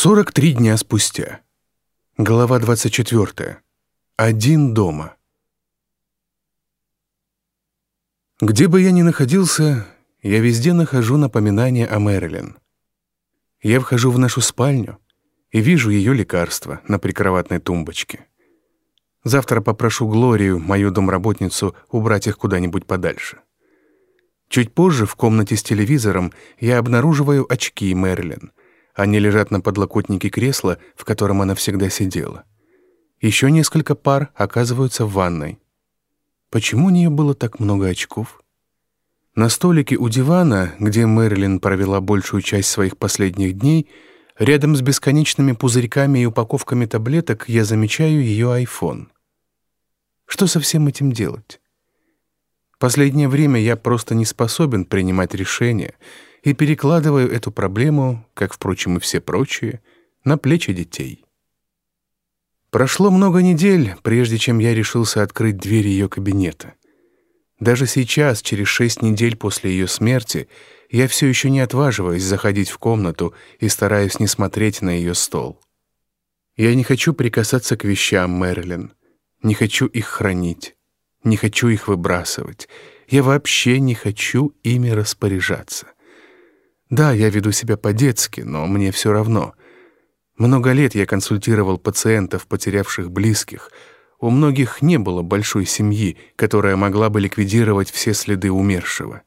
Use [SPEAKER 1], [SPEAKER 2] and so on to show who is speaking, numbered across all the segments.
[SPEAKER 1] 43 дня спустя. Глава 24. Один дома. Где бы я ни находился, я везде нахожу напоминание о Мэрилин. Я вхожу в нашу спальню и вижу ее лекарства на прикроватной тумбочке. Завтра попрошу Глорию, мою домработницу, убрать их куда-нибудь подальше. Чуть позже в комнате с телевизором я обнаруживаю очки Мэрилин — они лежат на подлокотнике кресла, в котором она всегда сидела. Еще несколько пар оказываются в ванной. Почему у нее было так много очков? На столике у дивана, где Мэрилин провела большую часть своих последних дней, рядом с бесконечными пузырьками и упаковками таблеток я замечаю ее айфон. Что со всем этим делать? Последнее время я просто не способен принимать решения — и перекладываю эту проблему, как, впрочем, и все прочие, на плечи детей. Прошло много недель, прежде чем я решился открыть дверь ее кабинета. Даже сейчас, через шесть недель после ее смерти, я все еще не отваживаюсь заходить в комнату и стараюсь не смотреть на ее стол. Я не хочу прикасаться к вещам Мэрилин, не хочу их хранить, не хочу их выбрасывать. Я вообще не хочу ими распоряжаться. Да, я веду себя по-детски, но мне все равно. Много лет я консультировал пациентов, потерявших близких. У многих не было большой семьи, которая могла бы ликвидировать все следы умершего.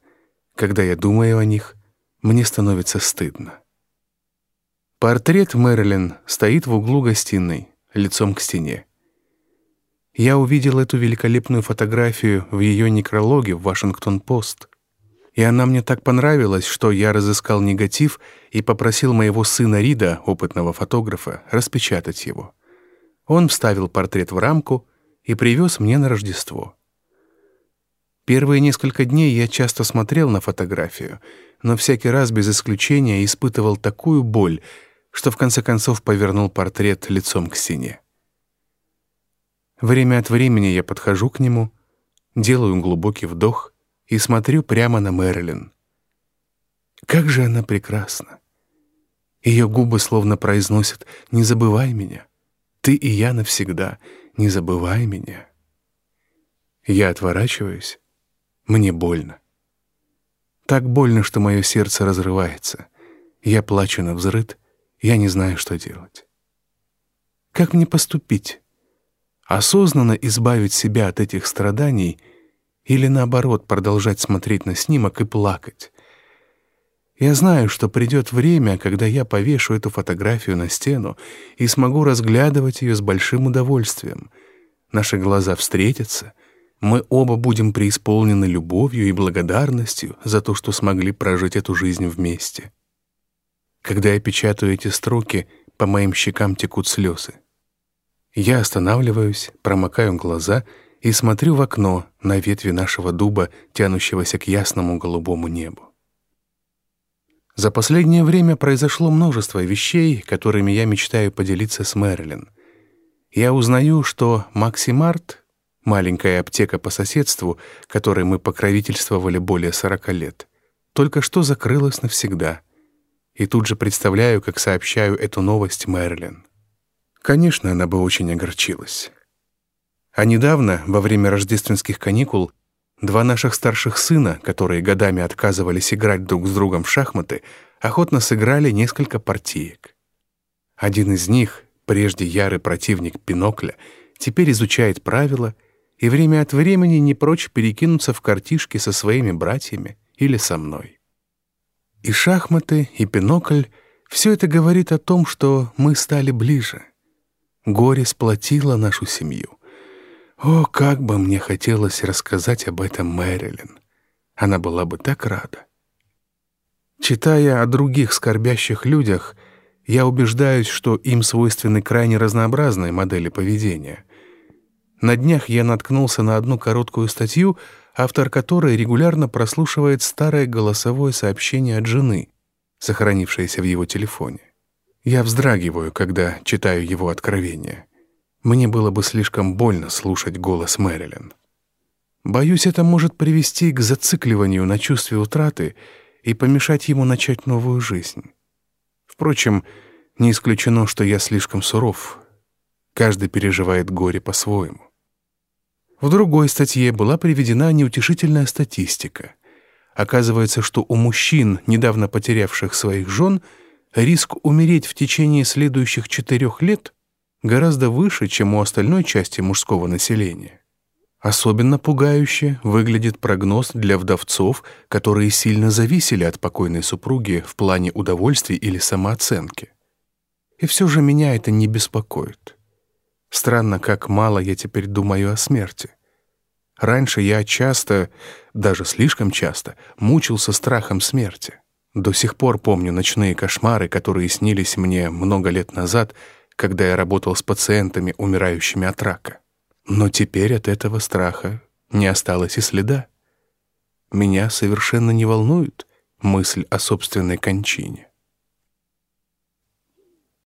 [SPEAKER 1] Когда я думаю о них, мне становится стыдно. Портрет Мэрилин стоит в углу гостиной, лицом к стене. Я увидел эту великолепную фотографию в ее некрологе в «Вашингтон-Пост». И она мне так понравилась, что я разыскал негатив и попросил моего сына Рида, опытного фотографа, распечатать его. Он вставил портрет в рамку и привез мне на Рождество. Первые несколько дней я часто смотрел на фотографию, но всякий раз без исключения испытывал такую боль, что в конце концов повернул портрет лицом к стене. Время от времени я подхожу к нему, делаю глубокий вдох и смотрю прямо на Мэрилин. Как же она прекрасна! Ее губы словно произносят «Не забывай меня! Ты и я навсегда! Не забывай меня!» Я отворачиваюсь. Мне больно. Так больно, что мое сердце разрывается. Я плачу на взрыд, я не знаю, что делать. Как мне поступить? Осознанно избавить себя от этих страданий — или наоборот, продолжать смотреть на снимок и плакать. Я знаю, что придет время, когда я повешу эту фотографию на стену и смогу разглядывать ее с большим удовольствием. Наши глаза встретятся, мы оба будем преисполнены любовью и благодарностью за то, что смогли прожить эту жизнь вместе. Когда я печатаю эти строки, по моим щекам текут слезы. Я останавливаюсь, промокаю глаза — и смотрю в окно на ветви нашего дуба, тянущегося к ясному голубому небу. За последнее время произошло множество вещей, которыми я мечтаю поделиться с Мэрилин. Я узнаю, что Максимарт, маленькая аптека по соседству, которой мы покровительствовали более 40 лет, только что закрылась навсегда. И тут же представляю, как сообщаю эту новость Мэрилин. Конечно, она бы очень огорчилась. А недавно, во время рождественских каникул, два наших старших сына, которые годами отказывались играть друг с другом в шахматы, охотно сыграли несколько партиек. Один из них, прежде ярый противник Пинокля, теперь изучает правила и время от времени не прочь перекинуться в картишки со своими братьями или со мной. И шахматы, и Пинокль — все это говорит о том, что мы стали ближе. Горе сплотило нашу семью. О, как бы мне хотелось рассказать об этом Мэрилин. Она была бы так рада. Читая о других скорбящих людях, я убеждаюсь, что им свойственны крайне разнообразные модели поведения. На днях я наткнулся на одну короткую статью, автор которой регулярно прослушивает старое голосовое сообщение от жены, сохранившееся в его телефоне. Я вздрагиваю, когда читаю его откровения. Мне было бы слишком больно слушать голос Мэрилин. Боюсь, это может привести к зацикливанию на чувстве утраты и помешать ему начать новую жизнь. Впрочем, Не исключено, что я слишком суров. Каждый переживает горе по-своему. В другой статье была приведена неутешительная статистика. Оказывается, что у мужчин, недавно потерявших своих жен, риск умереть в течение следующих четырех лет гораздо выше, чем у остальной части мужского населения. Особенно пугающе выглядит прогноз для вдовцов, которые сильно зависели от покойной супруги в плане удовольствий или самооценки. И все же меня это не беспокоит. Странно, как мало я теперь думаю о смерти. Раньше я часто, даже слишком часто, мучился страхом смерти. До сих пор помню ночные кошмары, которые снились мне много лет назад, когда я работал с пациентами, умирающими от рака. Но теперь от этого страха не осталось и следа. Меня совершенно не волнует мысль о собственной кончине.